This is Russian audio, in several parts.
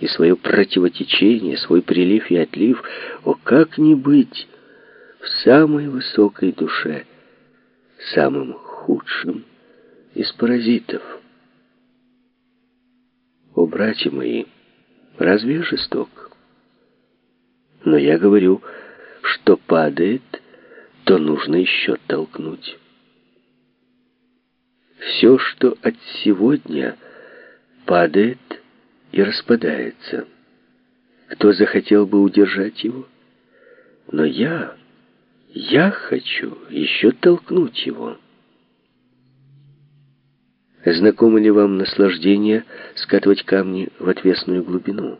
и свое противотечение, свой прилив и отлив. О, как не быть в самой высокой душе, самым худшим из паразитов? О, братья мои, разве я жесток? Но я говорю, что падает, то нужно еще толкнуть. Все, что от сегодня падает и распадается. Кто захотел бы удержать его? Но я, я хочу еще толкнуть его. Знакомо ли вам наслаждение скатывать камни в отвесную глубину?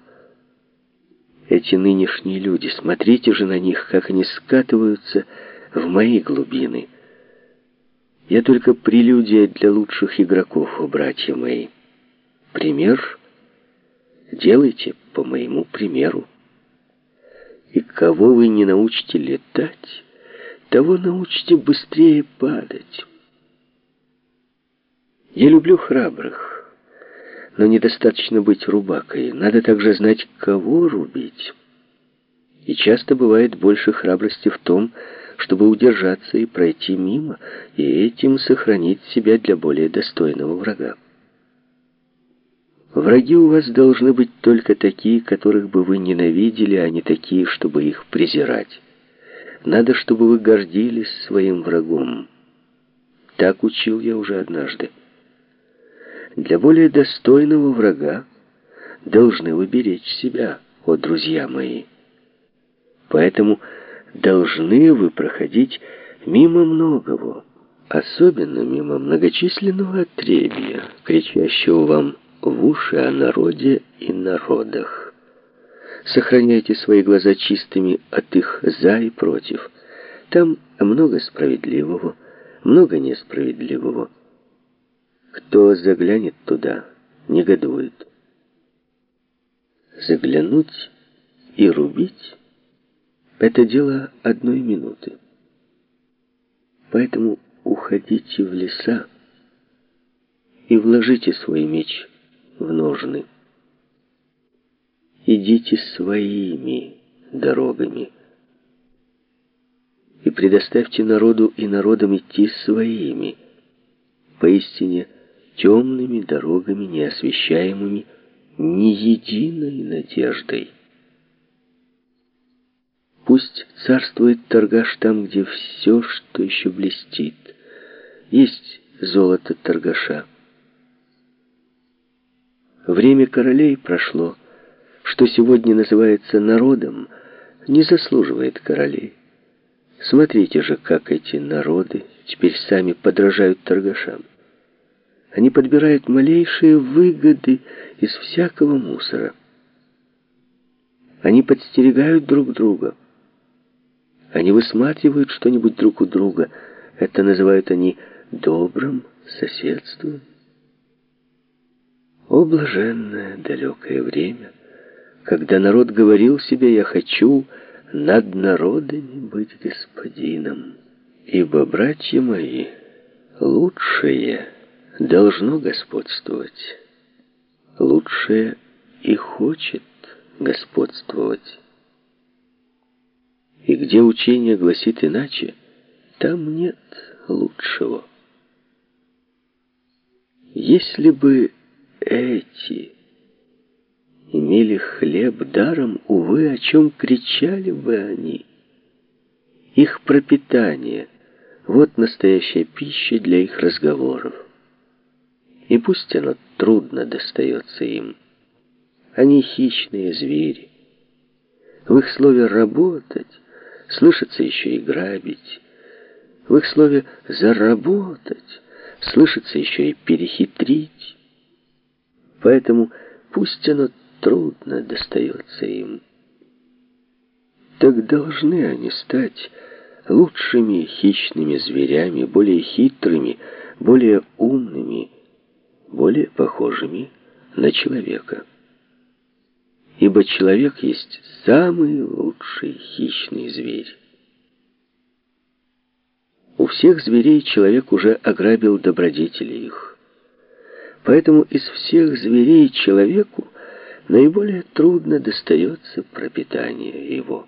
Эти нынешние люди, смотрите же на них, как они скатываются в мои глубины. Я только прелюдия для лучших игроков, братья мои. Пример делайте по моему примеру. И кого вы не научите летать, того научите быстрее падать. Я люблю храбрых, но недостаточно быть рубакой. Надо также знать, кого рубить. И часто бывает больше храбрости в том, чтобы удержаться и пройти мимо, и этим сохранить себя для более достойного врага. Враги у вас должны быть только такие, которых бы вы ненавидели, а не такие, чтобы их презирать. Надо, чтобы вы гордились своим врагом. Так учил я уже однажды. Для более достойного врага должны вы беречь себя, о друзья мои. Поэтому должны вы проходить мимо многого, особенно мимо многочисленного отребья, кричащего вам в уши о народе и народах. Сохраняйте свои глаза чистыми от их «за» и «против». Там много справедливого, много несправедливого. Кто заглянет туда, негодует. Заглянуть и рубить — это дело одной минуты. Поэтому уходите в леса и вложите свой меч в ножны. Идите своими дорогами и предоставьте народу и народам идти своими, поистине темными дорогами, неосвещаемыми ни единой надеждой. Пусть царствует торгаш там, где все, что еще блестит. Есть золото торгаша. Время королей прошло. Что сегодня называется народом, не заслуживает королей. Смотрите же, как эти народы теперь сами подражают торгашам. Они подбирают малейшие выгоды из всякого мусора. Они подстерегают друг друга. Они высматривают что-нибудь друг у друга. Это называют они добрым соседством. О, блаженное далекое время, когда народ говорил себе «я хочу над народами быть господином». Ибо, братья мои, лучшее — должно господствовать. Лучшее и хочет господствовать. И где учение гласит иначе, там нет лучшего. Если бы эти имели хлеб даром, увы, о чем кричали бы они? Их пропитание — вот настоящая пища для их разговоров. И пусть оно трудно достается им. Они хищные звери. В их слове «работать» слышится еще и грабить. В их слове «заработать» слышится еще и перехитрить. Поэтому пусть оно трудно достается им. Так должны они стать лучшими хищными зверями, более хитрыми, более умными, более похожими на человека. Ибо человек есть самый лучший хищный зверь. У всех зверей человек уже ограбил добродетели их. Поэтому из всех зверей человеку наиболее трудно достается пропитание его.